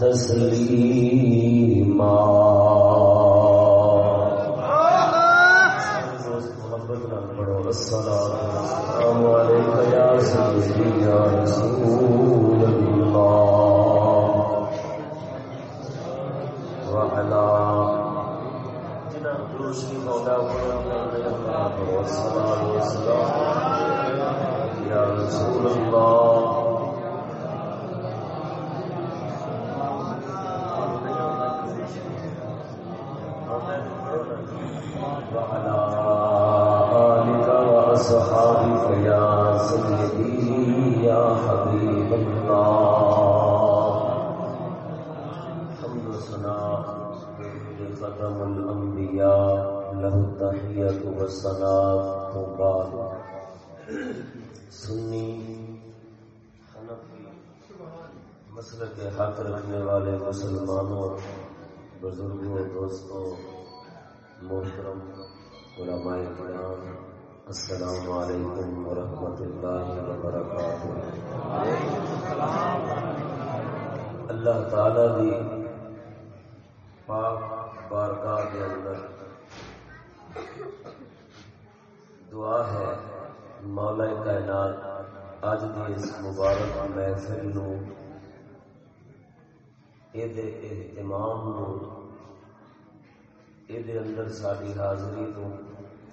تسلیما۔ السلام عليك يا سيدي يا رسول الله وعلى والصلاة والسلام يا رسول الله أصحابك يا سيدي يا حبيب الله. حمد قدم الأنبياء. له التحية والصلاة سنی مسئلہ کے حق رکھنے والے مسلمانوں، بزرگوں، دوستوں محترم علماء کرام، السلام علیکم ورحمۃ اللہ وبرکاتہ۔ اللہ تعالی دی پاک بارگاہ کے اندر دعا ہے، مولا کائنات اج دی اس مبارک محفل نو دے اہتمام نو دے اندر ساری حاضری تو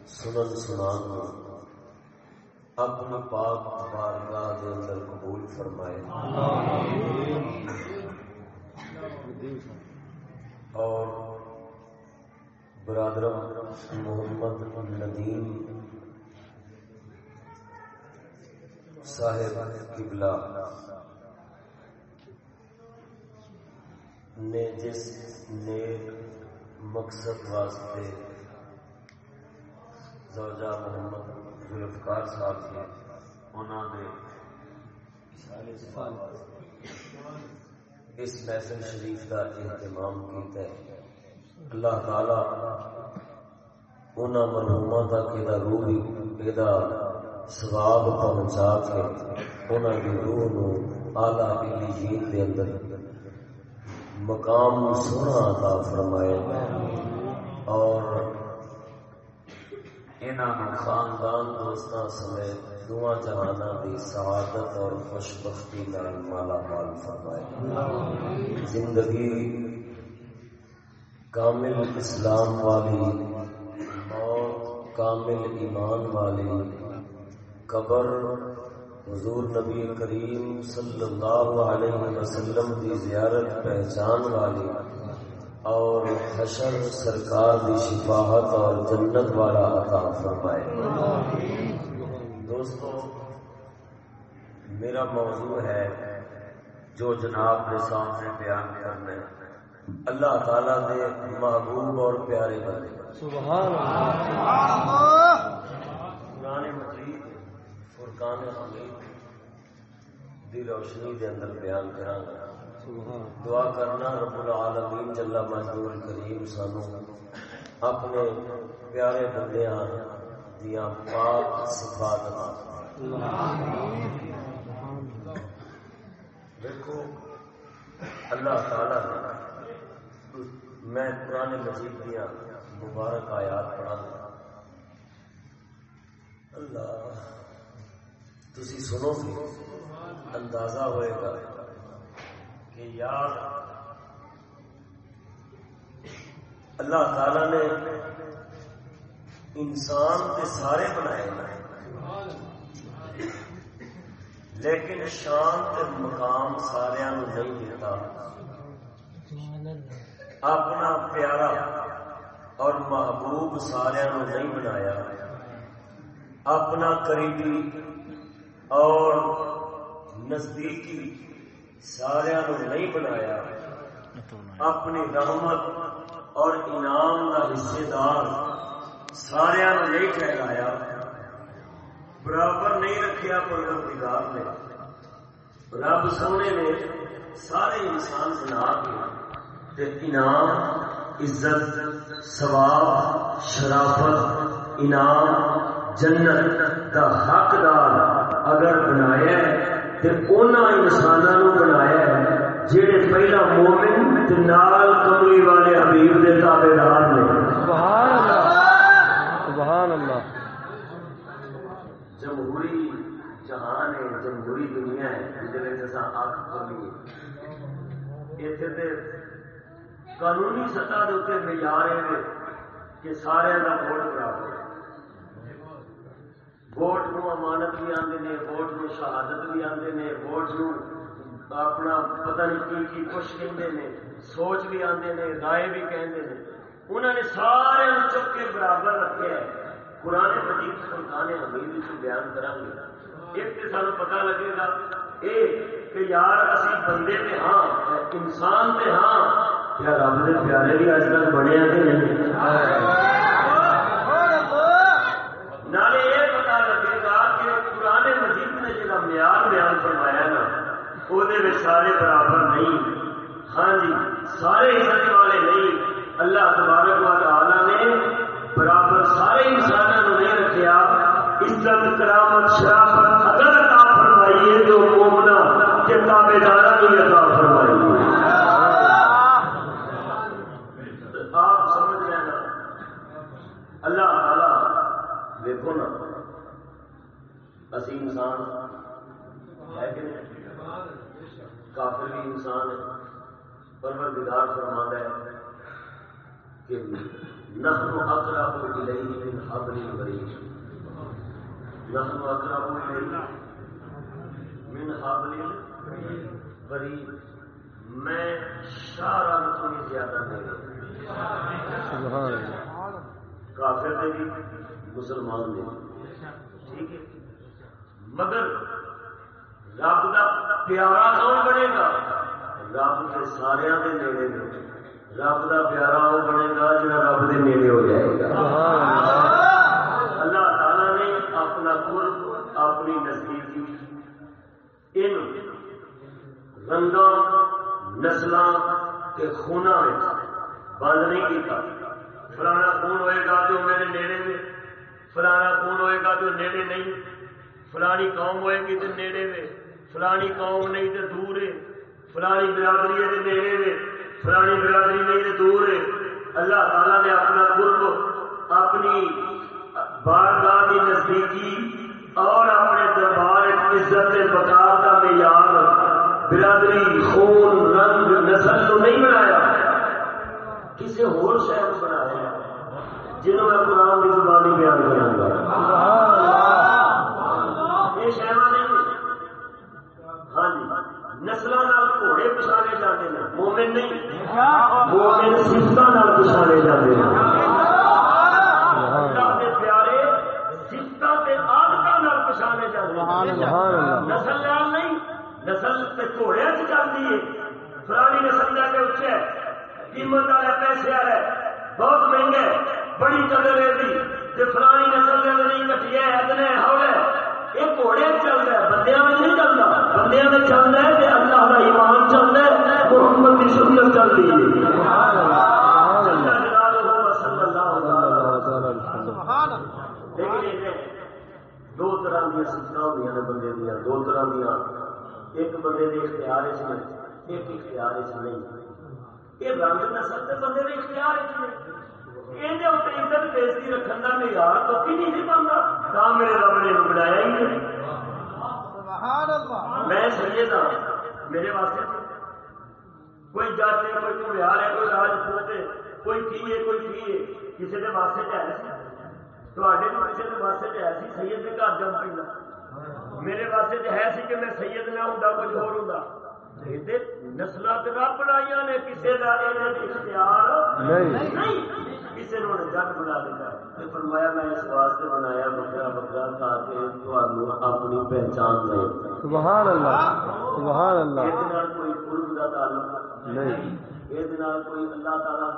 سنن سنان اپنا پاک بارگاہ دے اندر قبول فرمائے اور برادر محمد ندیم صاحب قبلہ نے جس نیک مقصد واسطے زوجہ محمد ذوالفقار صاحب کے انہوں نے اس محفل شریف کا اہتمام کیتا ہے۔ اللہ تعالی انہوں مرحوما تک یہ روح یہ سواب پہنچا کے انہوں کی روح نو آلہ علی علیین دے اندر مقام سونا عطا فرمائے۔ اور انہوں خاندان دوستوں سمیت دعا جہانا دی سعادت اور خوش بختی نال مالا مال فرمائے۔ زندگی کامل اسلام والی موت کامل ایمان والی، قبر حضور نبی کریم صلی اللہ علیہ وسلم کی زیارت پہچان والی اور حشر سرکار کی شفاحت اور جنت والا عطا فرمائے۔ دوستو میرا موضوع ہے جو جناب کے سامنے بیان کرنے اللہ تعالی دے محبوب اور پیارے بنے سبحان قرآن مجید فرقان حمید۔ دی روشنی دے اندر بیان کروں گا دعا کرنا رب العالمین جلا مجدور کریم سانو۔ اپنے پیارے بندیاں دیا پاک صفات دیکھو اللہ تعالی میں پرانے مجید دیا مبارک آیات پڑھا۔ اللہ تھی سنو گے اندازہ ہوئے گا کہ یار اللہ تعالی نے انسان کے سارے بنائے لیکن شان کے مقام سارا نہیں دیتا اپنا پیارا اور محبوب سارا نہیں بنایا۔ اپنا قریبی اور نزدیکی سارا نہیں بنایا، اپنی رحمت اور انعام کا حصے دار سارا نہیں ٹھہرایا۔ برابر نہیں رکھا پروردگار نے۔ رب سونے نے سارے انسان بنا کے انعام، عزت، ثواب، شرافت، انعام جنت کا حقدار اگر بنایا انسانوں بنایا ہے جہے پہلا مومن نال کمری والے حبیب دے تابے دار نے۔ سبحان اللہ سبحان اللہ۔ جمہوری جہان ہے جمہوری دنیا ہے جس اک کھولی اتنے قانونی سطح کے اتنے معیار ہے کہ سارے کا ووٹ برابر ووٹ کو امانت بھی آتے ہیں ووٹ کو شہادت بھی آتے ہیں ووٹ نو اپنا پتہ نہیں کی کچھ کہتے ہیں سوچ بھی آتے ہیں رائے بھی کہتے ہیں انہوں نے سارے چک کے برابر رکھے ہے۔ قرآن مجید فرقان حمید بیان کریں گے ایک تو سانو پتا لگے گا اے کہ یار اسی بندے پہ ہاں انسان پہ ہاں۔ کیا رب دے پیارے بھی اج بنے کہ نہیں؟ نالے یہ پتا لگے گا کہ قرآن مجید نے بیان فرمایا نا وہ سارے برابر نہیں۔ ہاں جی سارے عزت والے نہیں۔ اللہ تبارک و تعالی نے برابر سارے انسانوں نہیں رکھا عزت کرامت، شرافت اگر عطا فرمائیے جو مومنا کے تابے دارا بھی عطا فرمائیے آپ سمجھ رہے نا اللہ تعالی دیکھو نا اسی انسان ہے کہ نہیں کافر بھی انسان ہے پروردگار فرما ہے کہ نحن اقرب الیہ من حبل الورید۔ نحن اقرب الیہ من حبل الورید۔ میں تمہیں زیادہ سبحان اللہ۔ کافر نے بھی مسلمان نے ٹھیک ہے؟ مگر رب کا پیارا کون بنے گا؟ رب کے سارے دے نیڑے میں رب کا پیارا وہ بنے گا جا رب دے نیڑے ہو جائے گا۔ اللہ تعالی نے اپنا قرب اپنی نزدیکی ان رنگا نسل کے خونا بند نہیں کیتا۔ فلانا خون ہوئے گا تو میرے نیڑے میں فلانا خون ہوئے گا تو نیڑے نہیں۔ فلانی قوم ہوئے گی تو نیڑے میں فلانی قوم نہیں تو دور ہے فلانی برادری ہے تو نیڑے میں، فلانی برادری نہیں تو دور ہے۔ اللہ تعالیٰ نے اپنا قرب، اپنی بارگاہ کی نزدیکی اور اپنے دربار عزت بکار کا معیار برادری، خون، رنگ، نسل تو نہیں بنایا۔ کسی ہور شہر بنایا۔ جنہوں میں قرآن کی زبانی بیان کروں گا۔ مومن نہیں. مومن سفت پچھانے جاتے ہیں. پیارے سفت آدت پچھانے جاتے نسل نال نہیں نسل گھوڑے چلتی ہے. فلانی نسل جا کے اچھے قیمت والے پیسے والے بہت مہنگے بڑی قدر ہے فلانی نسل کے نہیں کٹیا ہے اتنے ہولے یہ گھوڑے چلتا ہے میں نہیں چلتا۔ میں چلتا ہے اللہ کا ایمان چلتا ہے، محمد کی سنت چلتی ہے۔ دو طرح دیا سفت ہوئی نے بندے دیا، دو طرح دیا۔ ایک بندے کے اختیار چ نے، ایک اختیار چ نہیں۔ یہ رنگ نسل کے بندے کے اختیار چ نے۔ یہ عزت بےزتی رکھنے کا معیار تو کی نہیں سی بنتا تا میرے رب نے بنایا ہی نہیں میں سید ہاں میرے واسطے کوئی جٹ ہے کوئی گھمیار ہے کوئی راجپوت ہے کوئی کی ہے کوئی کی ہے کسی کے واسطے تو ہے سی کسی کے واسطے تو ہے سی سید کے گھر جم پہ میرے واسطے تو ہے سی کہ میں سید نہ ہوں کچھ ہو نسل رب بنائی نے کسی کا اختیار نہیں نہیں کسی نے جگ بنا دیا فرمایا میں اس واسطے بنایا بکرا بکرا تاکہ اپنی پہچان دے سبحان اللہ سبحان اللہ۔ یہ کوئی قرب کا تعلق نہیں۔ یہ کوئی اللہ تعالیٰ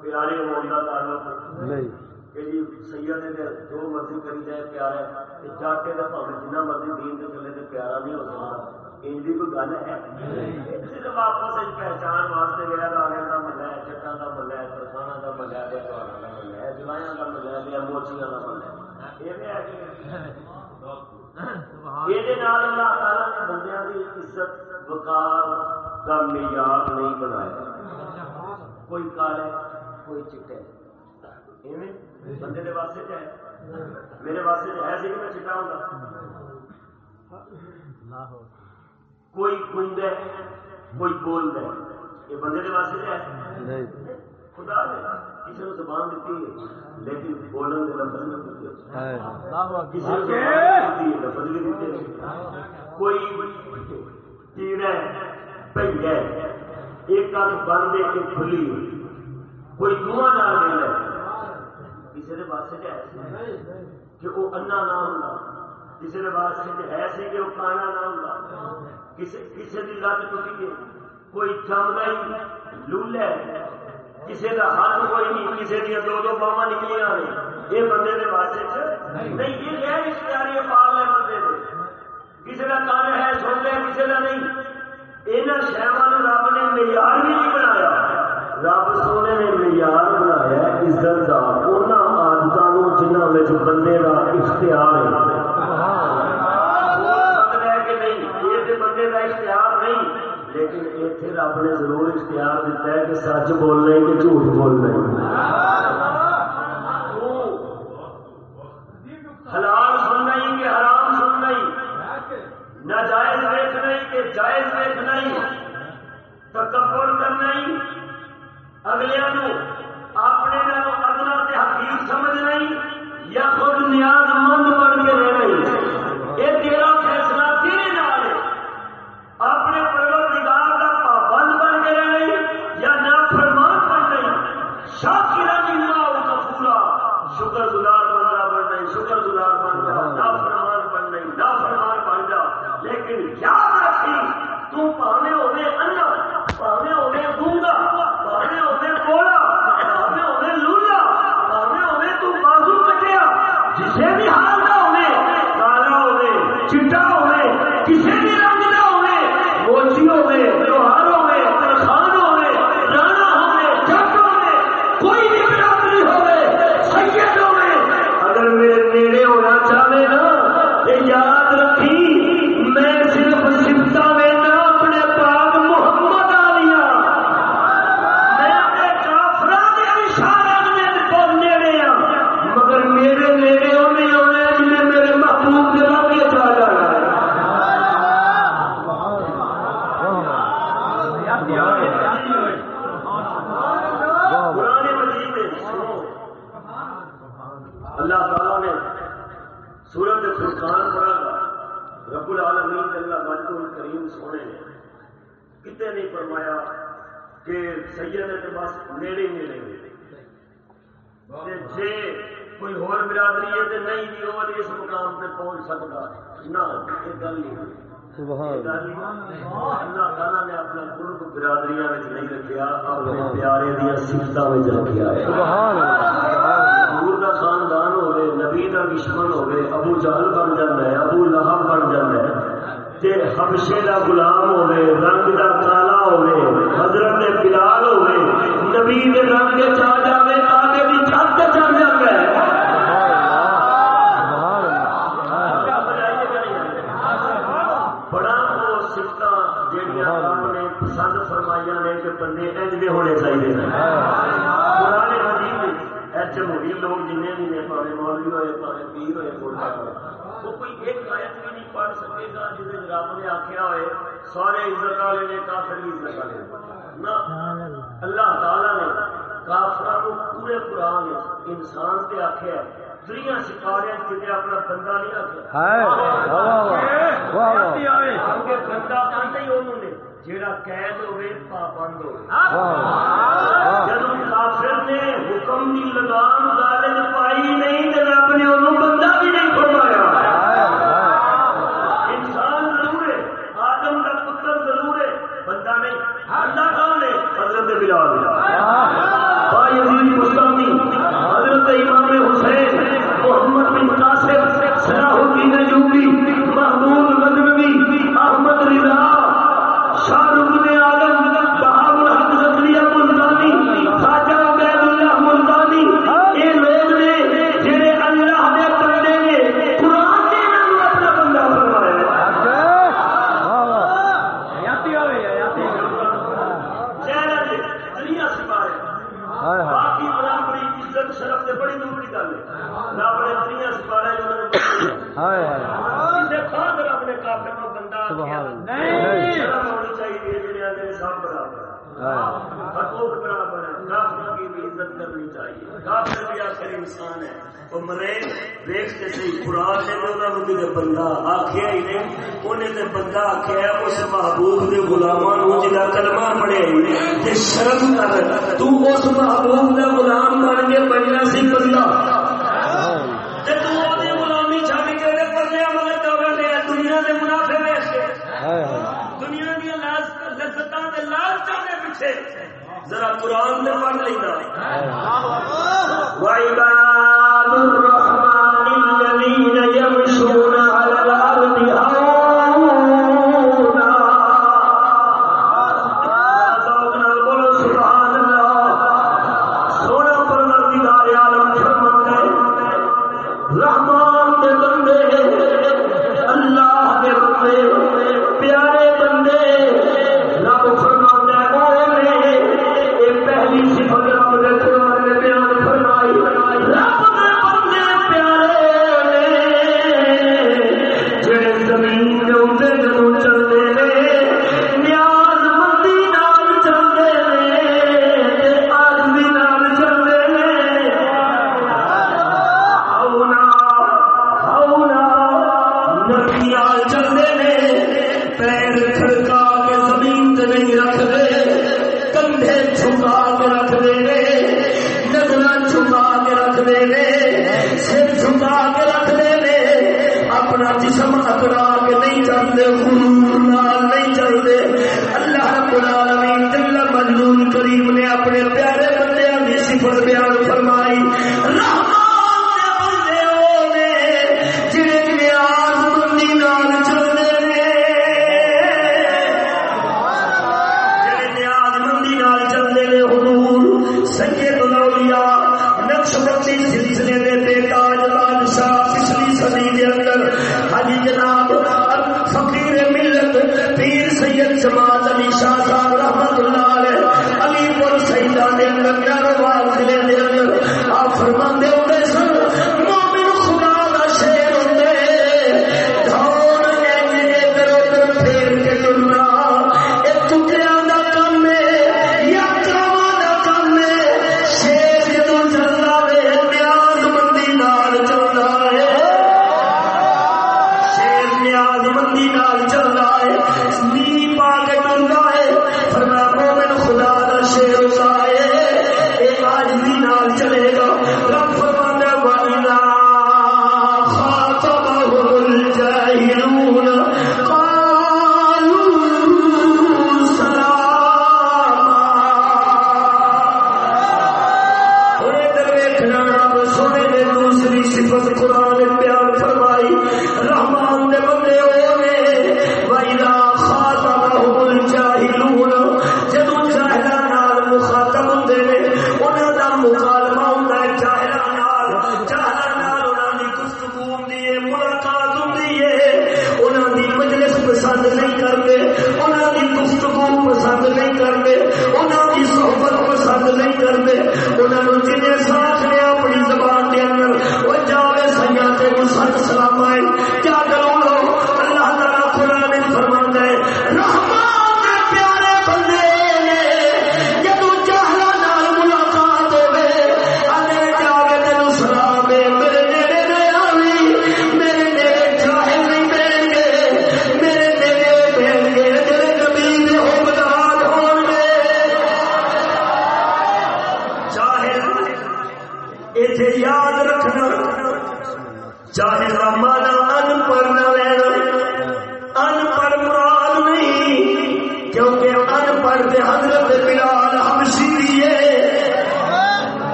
پیارے ہونے کا تعلق نہیں۔ کہ جی سید نے جو مرضی کری جائے پیارا ہے جاٹے کا جنہ مرضی دین کے چلے تے پیارا نہیں ہو سکتا۔ کی کوئی گل ہے؟ صرف آپس پہچان واسطے گیا لاڑے کا ملا ہے چٹان کا ملا ہے ترخانہ کا ملا ہے تہوار کا ملا ہے جلائیاں کا ملا ہے یا موچیاں کا ملا ہے۔ یہ بھی ہے کہ یہ اللہ۔ تعالیٰ نے بندیاں کی عزت وقار کا معیار نہیں بنایا۔ کوئی کالے کوئی چٹے۔ بندے دے واسطے ہے؟ میرے واسطے ہے سی کہ میں چٹا ہوں کوئی گنج ہے کوئی بول ہے یہ بندے دے واسطے ہے۔ نہیں۔ خدا نے کسی نے زبان دیتی ہے لیکن بولن دے لفظ دیتے ہے۔ کسی نے لفظ بھی دیتے کوئی کیڑا ہے پہیا ہے ایک کل بند ہے۔ ایک کھلی کوئی دعا نہ مل ہے کسی نے واسطے ہے۔ کہ وہ انا نہ ہوتا کسی نے واسطے ہے سی کہ وہ کانا نہ ہوتا کسی کسی کی لت ٹوٹی ہے۔ کوئی چمدا ہی لولہ ہے کسی کا ہاتھ کوئی نہیں، کسی دیا دو دو باواں نکلیاں نے۔ یہ بندے کے واسطے نہیں، یہ غیر اختیاری پال ہے بندے دے۔ کسی کا کان ہے، سن لیا کسی کا نہیں۔ یہاں شہروں رب نے معیار بھی نہیں بنایا۔ رب سونے نے معیار بنایا عزت کا ان آدتوں جنہوں بندے کا اختیار ہے کہ نہیں یہ تو بندے کا اختیار نہیں لیکن اتنے رب نے ضرور اختیار دیتا ہے کہ سچ بولنا ہے کہ جھوٹ بولنا ہے۔ حلال سننا ہی کہ حرام سننا ہی۔ ناجائز دیکھنا ہی کہ جائز دیکھنا ہی۔ تکبر کرنا ہی۔ اگلے اپنے ادنا سے حقیق سمجھنا ہی۔ یا خود نیاز مند اپنے پیارے دیا سفتوں میں رکھا ہے حضور دا خاندان ہوے نبی دا دشمن ہوے ابو جہل بن جاتا ہے ابو لہب بن جاتا ہے تے حبشے دا غلام ہوے رنگ دا کالا ہوے حضرت بلال ہوے نبی دے رنگ کے چا جاوے آگے دی چھت تے چڑھ جاتا ہے بڑا وہ سفت جہاں رب نے پسند فرمائیا نے کہ بندے انج دے ہونے چاہیے قرآن مجید اے جمہوری لوگ جن بھی نے پاوے مولوی ہوئے پاوے پیر ہوئے گولڈا ہوئے وہ کوئی ایک آیت بھی نہیں پڑھ سکے گا جس رب نے آخیا ہوئے سارے عزت والے نے کافر بھی عزت والے نے۔ نہ اللہ تعالی نے کافر کو پورے قرآن انسان سے آخیا دنیا سکھاڑے کتنے اپنا بندہ نہیں آخیا بندہ ہی انہوں نے۔ جیڑا قید ہوئے پابند ہوئے۔ واہ جب کافر نے حکم کی لگام دالے پائی نہیں تو رب نے انہوں بندہ بھی نہیں فرمایا۔ محبوب منافع دنیا ذرا قرآن پڑھ لینا۔ واہ الرحمن الذين يمشون മുസ്ലിങ്ങളാണ് മുസൽമാൻ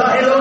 آکھیا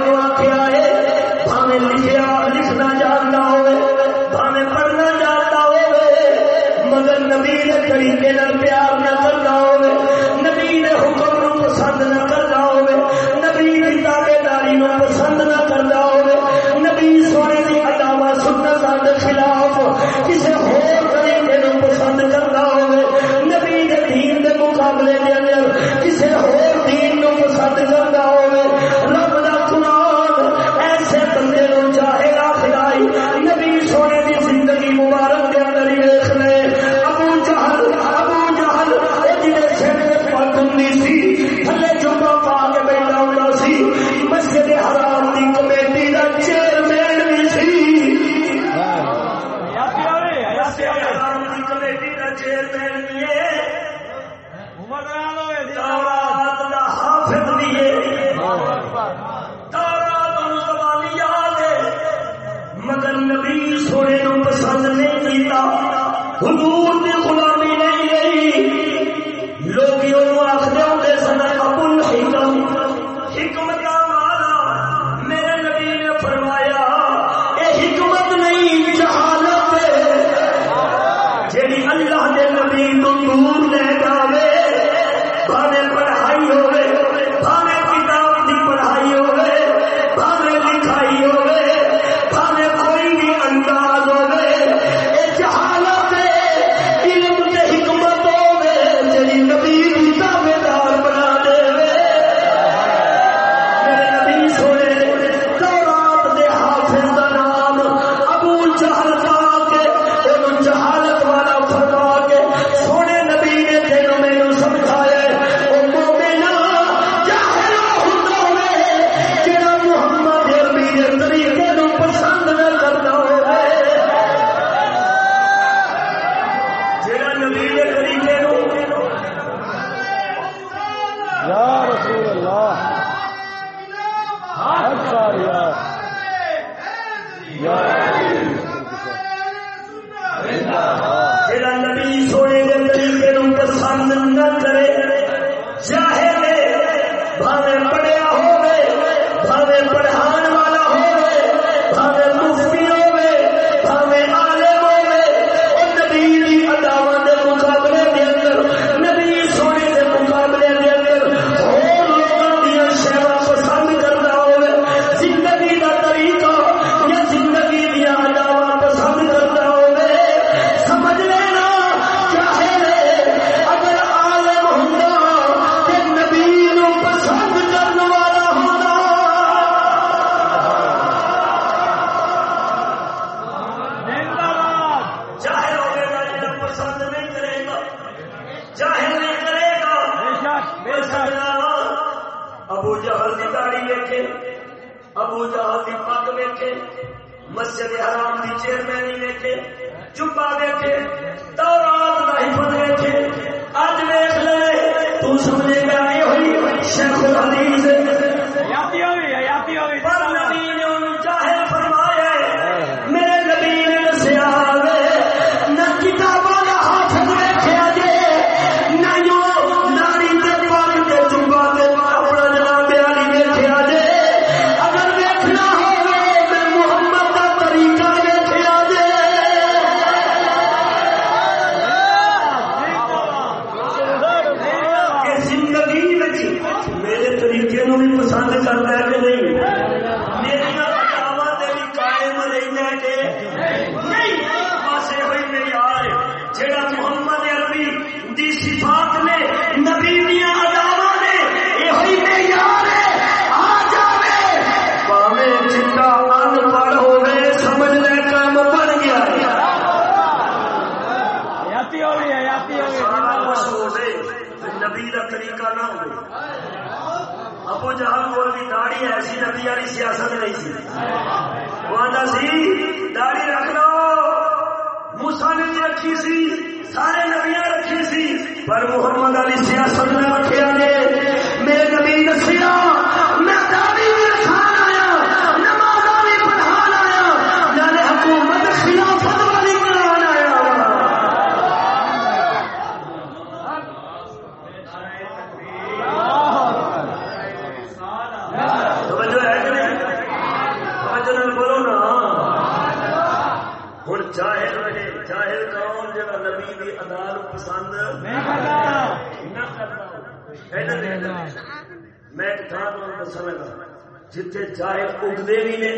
اگدے بھی نے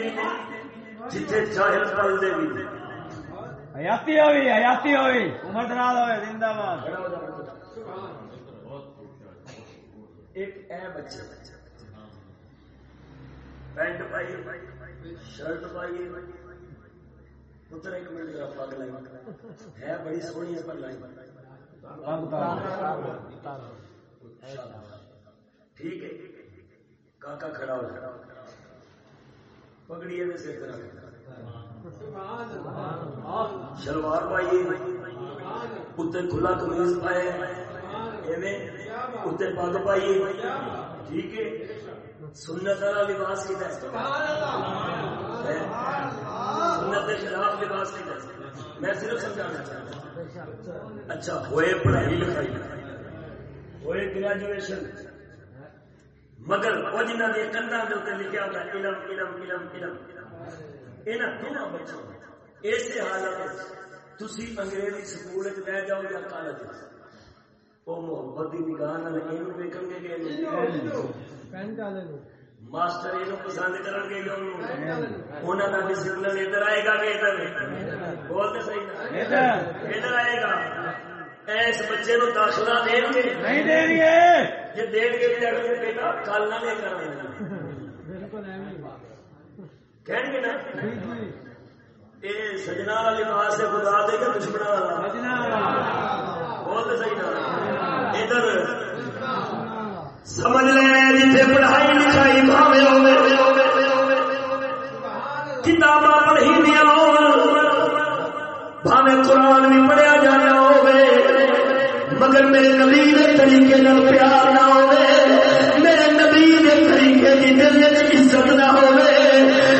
جتھے پلدے بھی نے۔ حیاتی ہوئی حیاتی ہوئی۔ عمر دراز ہوئے زندہ باد۔ ایک اے بچے پینٹ پائی شرٹ پائی پتر ایک منٹ ذرا پگ لائی ہے بڑی سونی ہے پر لائی ٹھیک ہے۔ کاکا کھڑا ہو جائے۔ پگڑی ہے شلوار پائیے۔ اتنے کھلا کمیز پائے۔ اتنے پگ پائیے۔ ٹھیک ہے۔ سنت والا لباس کی سنت کے خلاف لباس کی میں صرف سمجھانا چاہتا ہوں۔ اچھا ہوئے پڑھائی لکھائی۔ ہوئے گریجویشن۔ مگر وہ جنہ کے کندھا کے اتنے لکھا ہوگا علم علم علم علم۔ یہاں دونوں بچوں اسی حالت تھی انگریزی سکول لے جاؤ یا کالج وہ محبت کی نگاہ ویکن گے کہ ماسٹر یہ پسند کرن گے انہوں کا ڈسپلن ادھر آئے گا کہ ادھر؟ بولتے صحیح ادھر آئے گا۔ ایس بچے نو داخلہ دیں گے نہیں دیں گے جی دین گے بھی اگر بیٹا کل نہ لے کر کہیں گے نا یہ سجنا والا لباس ہے خدا دے گا دشمنا والا بہت صحیح نا ادھر سمجھ لیں جتنے پڑھائی لکھائی بھاوے کتاباں پڑھی دیا بھاوے قرآن بھی پڑھیا جانا ہوے مگر میرے نبی کے طریقے نال پیار نہ ہوے میرے نبی کے طریقے کی دل عزت نہ ہوے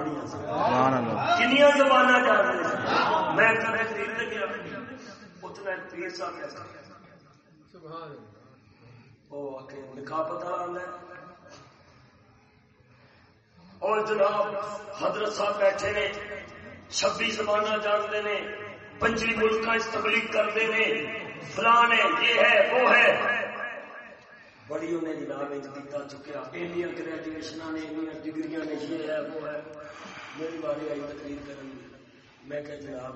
پڑھیا سبحان اللہ۔ کنیا زبان جان رہے سن میں کبھی پیر تے گیا اتنا ایک پیر صاحب ایسا وہ آکے لکھا پتا آندا ہے اور جناب حضرت صاحب بیٹھے نے۔ چھبی زبان جانتے نے۔ پنجی ملک تبلیغ کرتے نے۔ فلان ہے یہ ہے وہ ہے۔ بڑی انہیں جناب دیتا چکیا اینیا گریجویشن نے اینیا ڈگریاں نے یہ ہے وہ ہے میری باری آئی تقریر کرن میں کہ جناب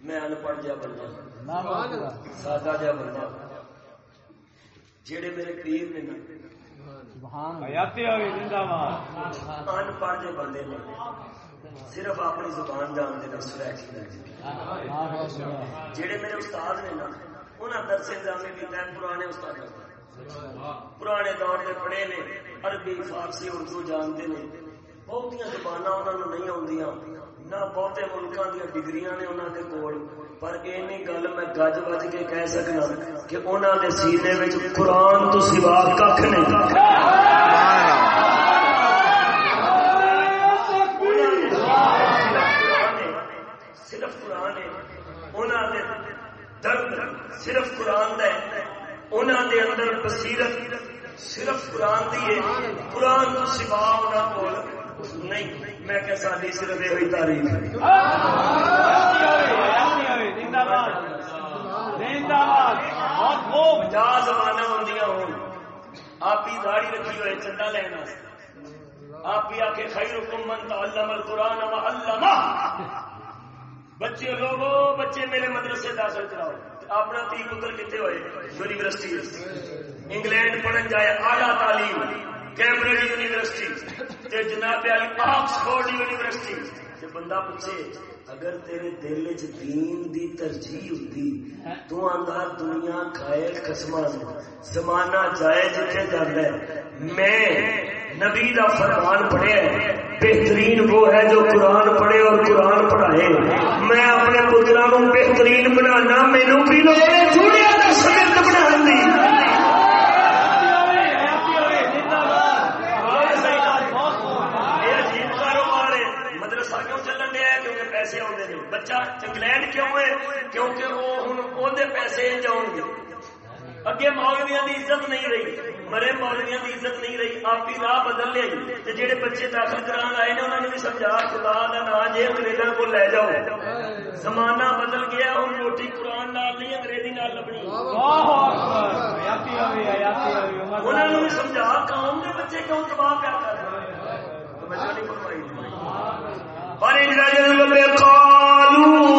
میں ان پڑھ جا بندہ سادہ جا بندہ جڑے میرے پیر نے ان پڑھ جے بندے نے صرف اپنی زبان جانتے ہیں سلیکشن جڑے میرے استاد نے نا انہاں درس انتظامی کیتا ہے پرانے استاد پرانے دور کے پڑھے نے، عربی، فارسی، اردو جانتے نے۔ بہت زبان انہوں نہیں آدیاں نہ بہتے ملکوں دیا ڈگریاں نے انہوں کے کول۔ پر اینی گل میں گج بج کے کہہ سکنا کہ انہوں نے سینے میں قرآن تو سوا کھ نہیں۔ صرف قرآن ہے۔ انہوں نے درد صرف قرآن دے انہوں دے اندر بصیرت صرف قرآن دی ہے قرآن تو سوا انہوں کو نہیں میں کہ ساری صرف یہ تعریف پنجا زبانہ ہوندیاں ہوں آپ ہی داڑھی رکھی ہوئے چندہ لینا آپ ہی آ کے خیر من تعلم القرآن و علمہ بچے لوگو بچے میرے مدرسے داخل کراؤ اپنا تی پتر کتنے ہوئے یونیورسٹی انگلینڈ پڑھن جائے اعلیٰ تعلیم کیمبرج یونیورسٹی تے جناب علی آکسفورڈ یونیورسٹی تے بندہ پوچھے اگر تیرے دل چ دین دی ترجیح ہوتی تو آندا دنیا کھائے قسماں زمانہ جائے جتھے جاندا ہے میں نبی دا فرمان پڑھے بہترین وہ ہے جو قرآن پڑھے اور قرآن پڑھائے۔ میں اپنے پترا بہترین بنانا مینو بھی مدرسہ کیوں چلن دیا کیونکہ پیسے آتے ہیں۔ بچہ انگلینڈ کیوں ہے؟ کیونکہ وہ ہوں وہ پیسے جاؤ گے۔ اگے مولویا کی عزت نہیں رہی۔ مرے مولویا کی عزت نہیں رہی آپ ہی راہ بدل لے تے جہے بچے داخل کران آئے نے انہوں نے بھی سمجھا خدا کا نا جی انگریزوں کو لے جاؤ۔ زمانہ بدل گیا ہوں روٹی قرآن نال نہیں انگریزی نال لبنی۔ انہوں نے بھی سمجھا قوم کے بچے کیوں تباہ پیا کر رہے ہیں؟ پر ان قالوا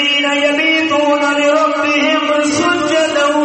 الذين يبيتون لربهم سجدا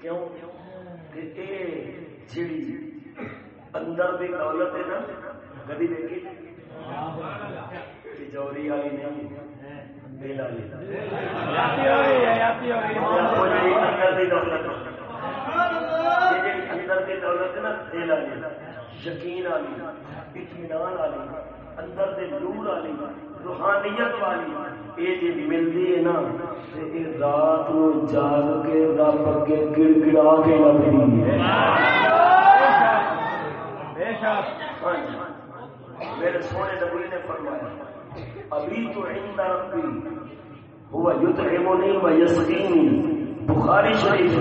کیوں؟ کہ اے جڑی اندر دی دولت ہے نا کدی دیکھی تجوری والی نہیں دل والی۔ یقین والی اطمینان والی اندر نور والی روحانیت والی۔ یہ جی ملتی ہے نا رات نو جاگ کے رب اگے گڑ گڑا کے لگتی ہے۔ میرے سونے نبی نے فرمایا، ابھی تو عند ربی، ہوا یطعمنی و یسقینی۔ بخاری شریف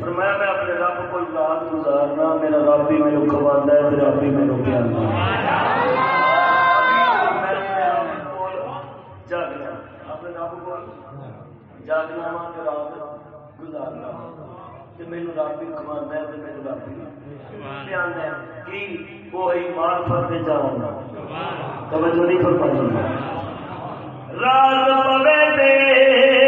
فرمایا، میں اپنے رب کو رات گزارنا، میرا رب بھی میرے کھوانا ہے رب بھی میرے پیانا جاگنا اپنے رب کو جاگنا وا رات گزارنا میرے رب بھی کھوانا ہے میرے رب وہی جاؤں توجہ نہیں فرمائی رات پوے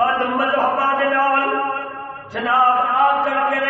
بعد مذہب جناب آ کر کے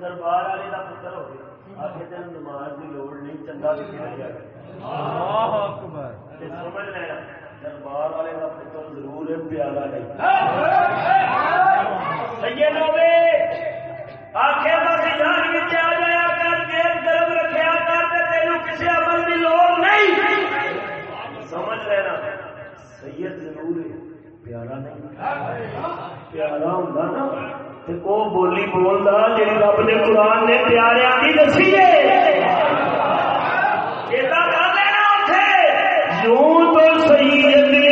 دربار والے کا پتر ہو گیا نماز کی لوڑ نہیں چنگا لکھا سمجھ لینا دربار والے کا پتر ضرور ہے نہیں سمجھ لینا سید ضرور ہے پیارا نہیں پیارا ہوں نا وہ بولی بولتا جی رب نے قرآن نے پیاریا کی دسی ہے یوں تو سید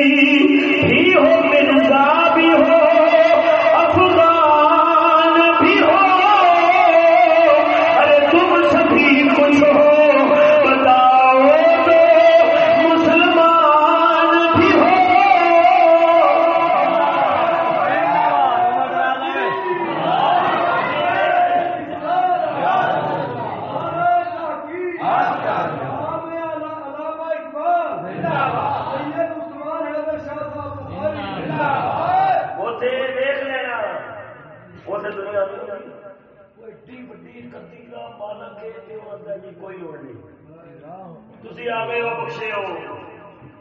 گئے ہو۔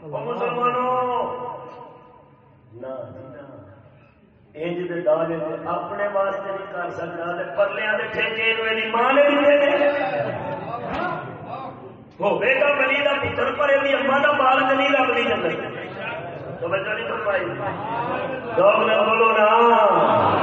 بخشے مسلمانوں جی، نہ انج دے اپنے واسطے نہیں کر سکتا پرلیا کے ٹھیکے میری ماں نے ہوے گا بلی کا پتر، پر یہ اما کا بال نہیں رب نہیں جاتا تو بچہ نہیں فرمائی۔ لوگ نہ بولو نا۔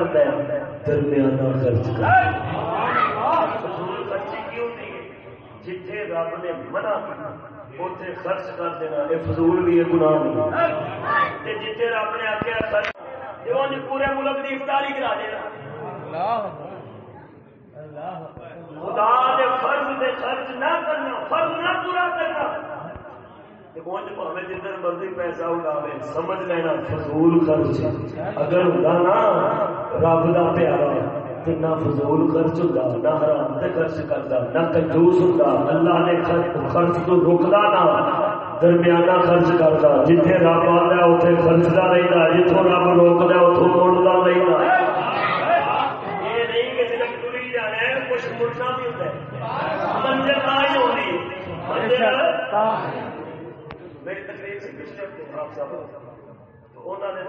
کرتا ہے، درمیانہ خرچ کرتا ہے۔ جتھے رب نے منع کیا اتنے خرچ کر دینا۔ یہ فضول بھی ہے گناہ نہیں جتھے رب نے آخیا خرچ پورے ملک کی افطاری کرا دینا۔ خدا دے فرض دے خرچ نہ کرنا فرض نہ پورا کرنا۔ جدھر مرضی پیسہ اڑاوے سمجھ لینا فضول خرچ اگر ہوتا نا، رب کا پیارا، تو نہ فضول خرچ ہوتا، نہ حرام سے خرچ کرتا، نہ کنجوس ہوتا، اللہ نے خرچ تو رکتا نہ درمیانہ خرچ کرتا۔ جتنے رب آتا اتنے خرچتا رہتا جتوں رب روکتا اتوں موڑتا رہتا یہ نہیں کہ صرف جانا ہے، کچھ مڑنا بھی ہوتا ہے۔ منزل ہے۔ میری تقریر سے پچھلے آپ صاحب تو انہوں نے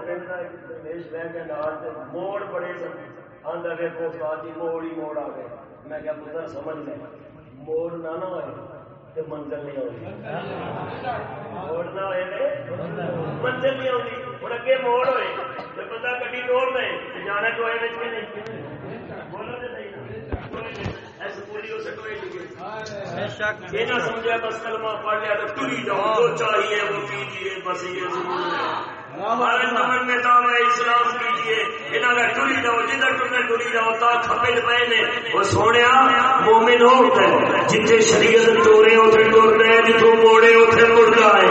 کے نال موڑ بڑے سن۔ آدھا ویکو ساتھ جی موڑ ہی موڑ آ گئے۔ میں کیا پتر، سمجھ لیں موڑ نہ نہ ہوئے تو منزل نہیں آئی موڑ نہ ہوئے منزل نہیں آئی ہوں اگے موڑ ہوئے۔ تو بندہ کٹی توڑ دے جانا ٹوئے نہیں بولو تو صحیح ایسے پوری ہو سکے یہ نہ سمجھا بس کلمہ پڑھ لیا تو ٹری جاؤ۔ جو چاہیے وہ کیجیے بس یہ ضرور ہے۔ میں دعوی اسلام کیجیے۔ یہاں کا ٹری جاؤ جدھر تمہیں ٹری جاؤ تا کھپے پے نے۔ وہ سونے مومن ہو۔ جتنے شریعت ٹورے اتنے ٹرنا ہے جتوں موڑے اتنے مڑتا ہے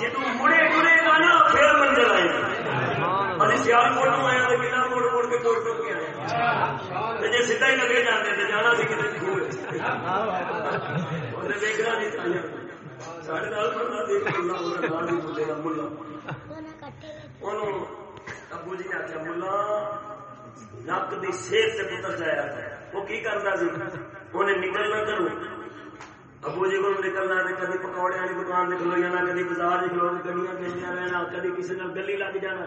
جدو مڑے ٹرے گا نا پھر منزل آئے ابھی سیال موڑ آیا تو بنا موڑ موڑ کے توڑ ٹوٹ کے آئے جی سیدا ہی لگے جانا سی دیکھنا نہیں نال بندہ دیکھ بولے گا ابو جی نے آخیا ملا، نک کی صحت سے پتر جایا وہ کی کرتا سی؟ انہیں نکلنا کروں ابو جی کو نکلنا کدی پکوڑے والی دکان نکلو جانا کدی بازار نکلو گلیاں گلیاں رہنا، کدی کسی نے گلی لگ جانا۔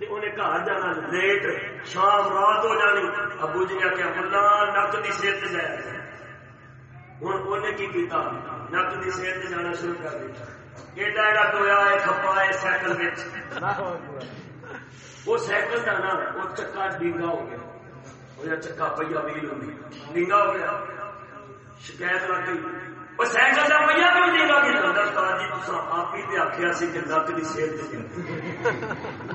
انہیں گھر جانا لیٹ شام رات ہو جانی۔ ابو جی نے آخیا ملا، نک کی صحت جایا ہوں انہیں کی کیتا؟ نک کی صحت جانا شروع کر دیا ایڈا ایڈا ٹویا ہے کھپا ہے سائیکل وہ سائیکل کا نا وہ چکا ہو گیا۔ وہ چکا پہیا ویل ہو ہو گیا۔ شکایت لگ گئی وہ سائیکل کا پہیا جی، آپ ہی آخیا سی کہ نک کی صحت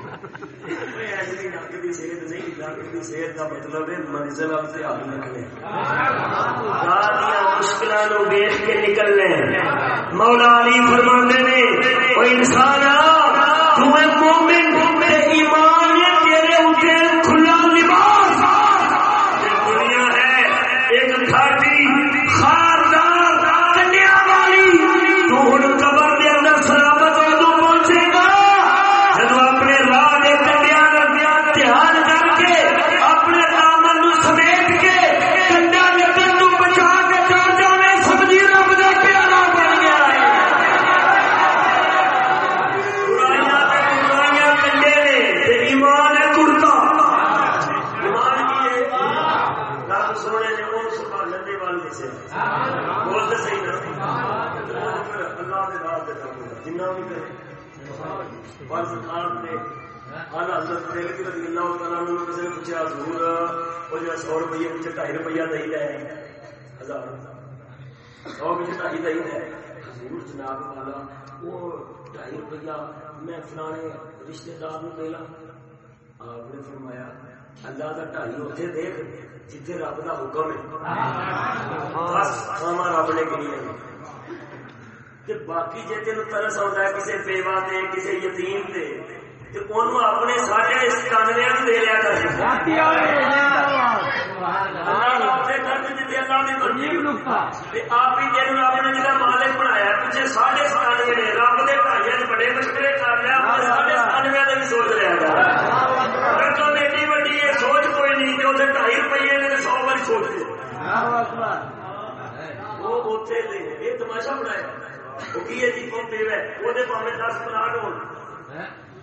ایسی کی صحت نہیں کی صحت کا مطلب ہے منزل سے حل مشکلوں کے نکلنے مولا علی فرمانے نے وہ انسان سو میں ڈھائی لائی ہے۔ حضور جناب والا وہ ڈھائی روپیہ میں فلانے رشتے دار نو دے آپ نے فرمایا، اللہ کا ڈھائی اتنے دیکھ جتنے رب کا حکم ہے۔ رب نے گنی باقی جی تین ترس آتا ہے کسی بیوہ کسی یتیم دے اپنے سارے دے لیا آپ اپنے جگہ مالک بنایا پچھے ساڑھے ستانوے نے رب کے بھائی بڑے مشکل کر لیا ساڑھے ستانوے کا بھی سوچ لیا تو ایڈی وڈی ہے سوچ کوئی نہیں کہ اتنے ڈائی روپیے نے سو بار سوچ لو تماشا بنایا وہ کی ہے جی کون پیو ہے وہ دس پلاٹ ہو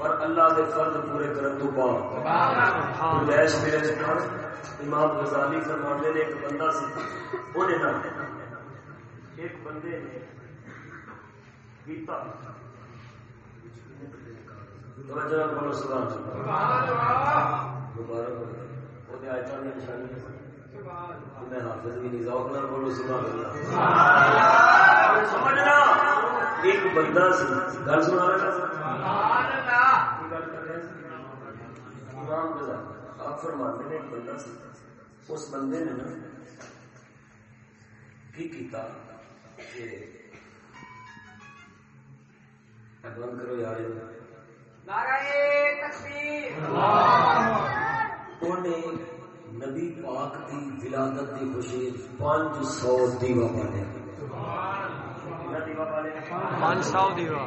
پر اللہ کے فرد پورے کرن تو بعد۔ گنجائش میرے امام غزالی فرمانے نے ایک بندہ سی انہیں نہ ایک بندے نے گیتا توجہ سلام وہ نشانی میں حافظ بھی نہیں ذوق نہ بولو سبحان اللہ۔ سمجھنا ایک بندہ سی گل سنا رہا آپ فرماتے ہیں ایک بندہ اس بندے نے نا کرو یار نبی پاک کی ولادت کی خوشی پانچ سو دیوا پانے پانچ سو دیوا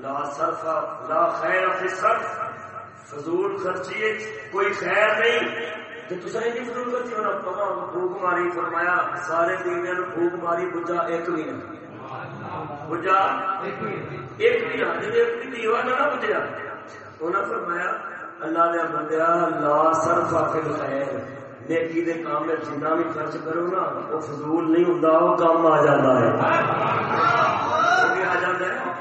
لا صرف لا خیر فی صرف فضول خرچی کوئی خیر نہیں۔ کہ تسا ہی نہیں فضول خرچی ہونا بھوک ماری فرمایا، سارے بیویاں بھوک ماری، بجا ایک مہینہ بجا ایک مہینہ جب ایک بھی نہ بجیا۔ انہیں فرمایا، اللہ نے بندیا لا صرف فی خیر نیکی دے کام میں جنا بھی خرچ کرو نا، وہ فضول نہیں ہوتا وہ کام آ جاتا ہے۔ آ جاتا ہے۔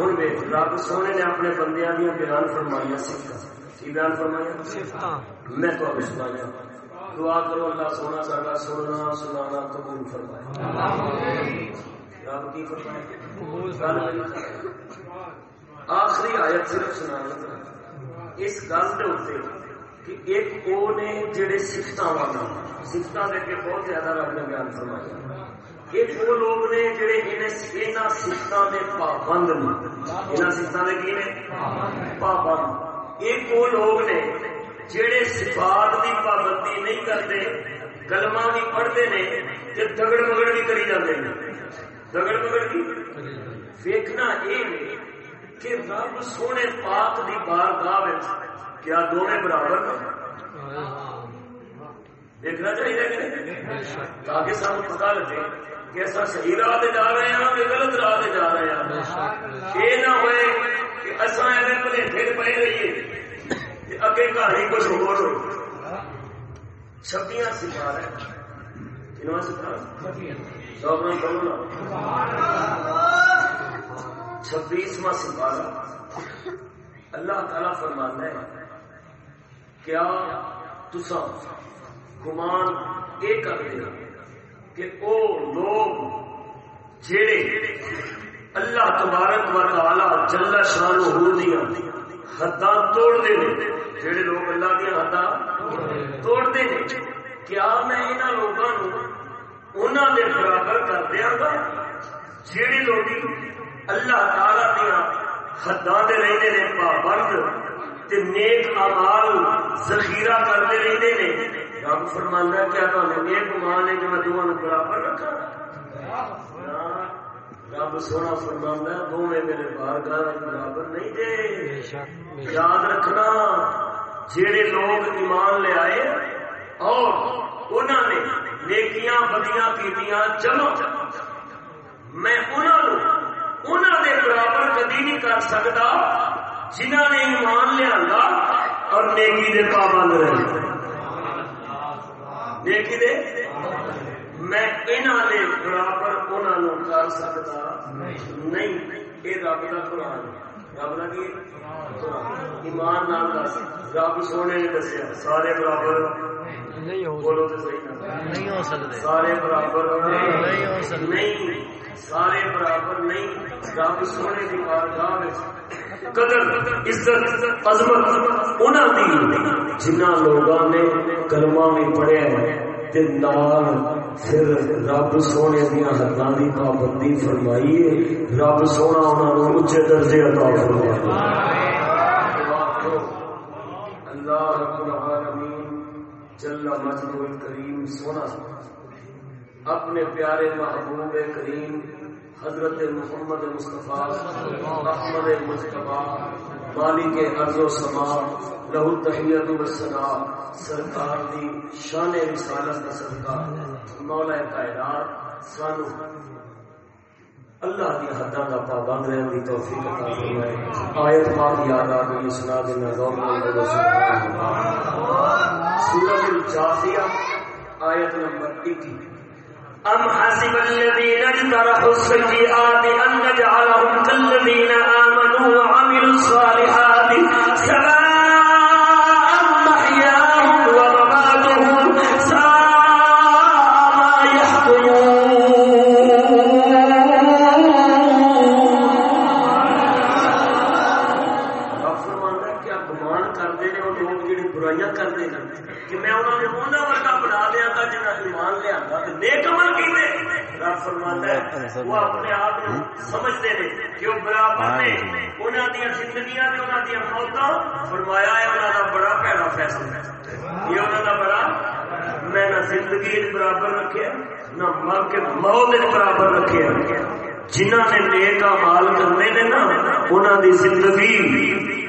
ہوں ویخ رب سونے نے اپنے بندیا دیا بیان فرمائی سفت بیان فرمایا میں تو ابھی سنایا دعا کرو اللہ سونا سارا سننا سنانا قبول فرمایا رب کی فرمائے آخری آیت صرف سنا اس گل کے اتنے کہ ایک وہ نے جہے سفت والا سفت دے کے بہت زیادہ رب نے بیان فرمایا یہ وہ لوگ نے جڑے یہاں سفتوں کے پابند نے یہاں کے کی نے پابند۔ ایک وہ لوگ نے جڑے صفات کی پابندی نہیں کرتے کلمہ بھی پڑھتے ہیں کہ دگڑ مگڑ بھی کری جاتے ہیں دگڑ مگڑ بھی ویکنا یہ کہ رب سونے پاک دی بارگاہ کیا دونوں برابر دیکھنا چاہیے تاکہ سب پتا لگے۔ کہ اصا صحیح راہ جا رہے ہیں کہ غلط راہ سے جا رہے ہیں یہ نہ ہوئے کہ اصا ایسے پلے پے رہیے اگے کہانی کچھ ہو چھپیاں سکھا رہے ہیں۔ چھبیسواں سپارہ اللہ تعالی فرمانا ہے کیا تسا گمان یہ کر دینا؟ کہ او لوگ جڑے اللہ تبارک و تعالی جل شان دیا حداں توڑ دے نے جڑے لوگ اللہ دیا حداں توڑ دے نے کیا میں انہاں لوگاں نو انہاں دے برابر کر دیاں گا؟ جڑے لوگ اللہ تعالی دیا حداں دے رہندے نے پابند تے نیک اعمال ذخیرہ کرتے رہندے نے رب فرمانا کیا تمہیں یہ گمان ہے کہ میں دونوں برابر رکھا رب سونا فرمانا دونوں میرے بار گاہ برابر نہیں دے یاد رکھنا جہے لوگ ایمان لے آئے اور انہوں نے نیکیاں بدیاں کیتیاں، چلو، میں انہوں انہوں نے برابر کدی نہیں کر سکتا جنہ نے ایمان لیا اور نیکی دے پابند رہے۔ میں برابر کر سکتا نہیں۔ یہ رب کا قرآن۔ رب کا کی؟ ایمان نال دس۔ رب سونے نے دسیا سارے برابر نہیں ہو بولو تو صحیح نہیں ہو سکتے۔ سارے برابر نہیں ہو نہیں۔ سارے برابر نہیں، رب سونے کی بارگاہ وچ قدر، عزت، عظمت انہاں دی جنہ لوگاں نے کلمہ بھی پڑھیا ہے، تے نال پھر رب سونے دیا حداں دی پابندی فرمائی ہے، رب سونا انہاں نو اونچے درجے عطا فرمایا اللہ رب العالمین جل مجدہ الکریم سونا۔ اپنے پیارے محبوب کریم حضرت محمد مصطفیٰ، احمد مصطفیٰ مالک ارض و سما، لہو تحیت و سرکار دی شان رسالت کا صدقہ، مولا کائنات سانو اللہ دی حداں دا پابند رہن دی توفیق عطا فرمائے۔ آیت پاک یاد آ گئی سنا دینا غور میں سورۃ الجاثیہ، آیت نمبر 21 أم حسب الذين اجترحوا السيئات أن نجعلهم كالذين آمنوا وعملوا الصالحات سواء سمجھتے ہیں برابر نے انہاں دی زندگیاں تے انہاں دی موتاں۔ فرمایا ہے انہاں دا بڑا پیڑا فیصلہ ہے۔ یہ انہاں دا بڑا میں نہ زندگی برابر نہ موت برابر جنہ نے نیک مال کرنے نے نا انہوں دی زندگی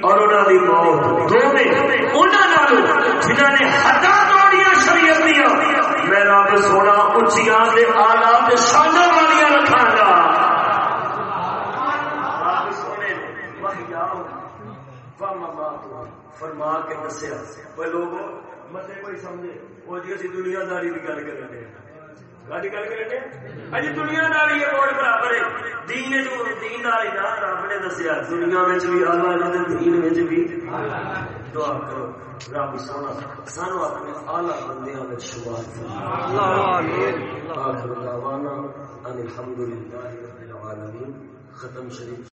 اور انہوں دی موت دونوں انہوں جنہ نے شریعت دیا۔ میں رب سونا آلہ دے شانہ والیاں رکھاں گا رب سونے نے محیاؤں ومماتوں فرما کے دسیا۔ وہ لوگ متے کوئی سمجھے۔ وہ جی اسی دنیا داری کی گل کر رہے ہیں گاڑی گل کریں اج دنیا داری ہے ووٹ برابر ہے۔ دین جو دین داری نہ رب نے دسیا۔ دنیا وچ بھی اللہ نے تے دین وچ بھی دعا کرو رب سونا سانو اپنے اعلی بندیاں وچ شمار فرمائے اللہ آمین۔ آخر دعوانا ان الحمد للہ رب العالمین۔ ختم شریف۔